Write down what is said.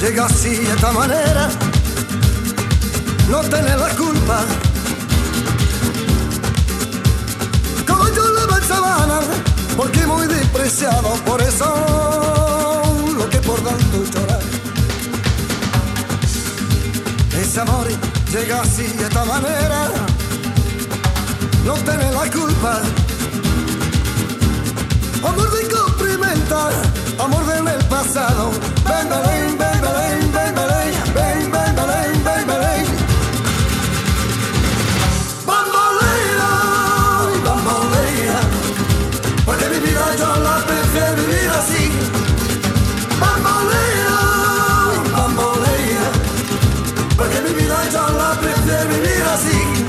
llega así de esta manera, no tenés la culpa. Como yo la sabana, porque muy despreciado, por eso lo que por tanto llorar. Ese amor llega así de esta manera, no tenés la culpa. volevi vivere gialla perché vivi così bambolea bambolea. Perché vivi gialla perché vivi così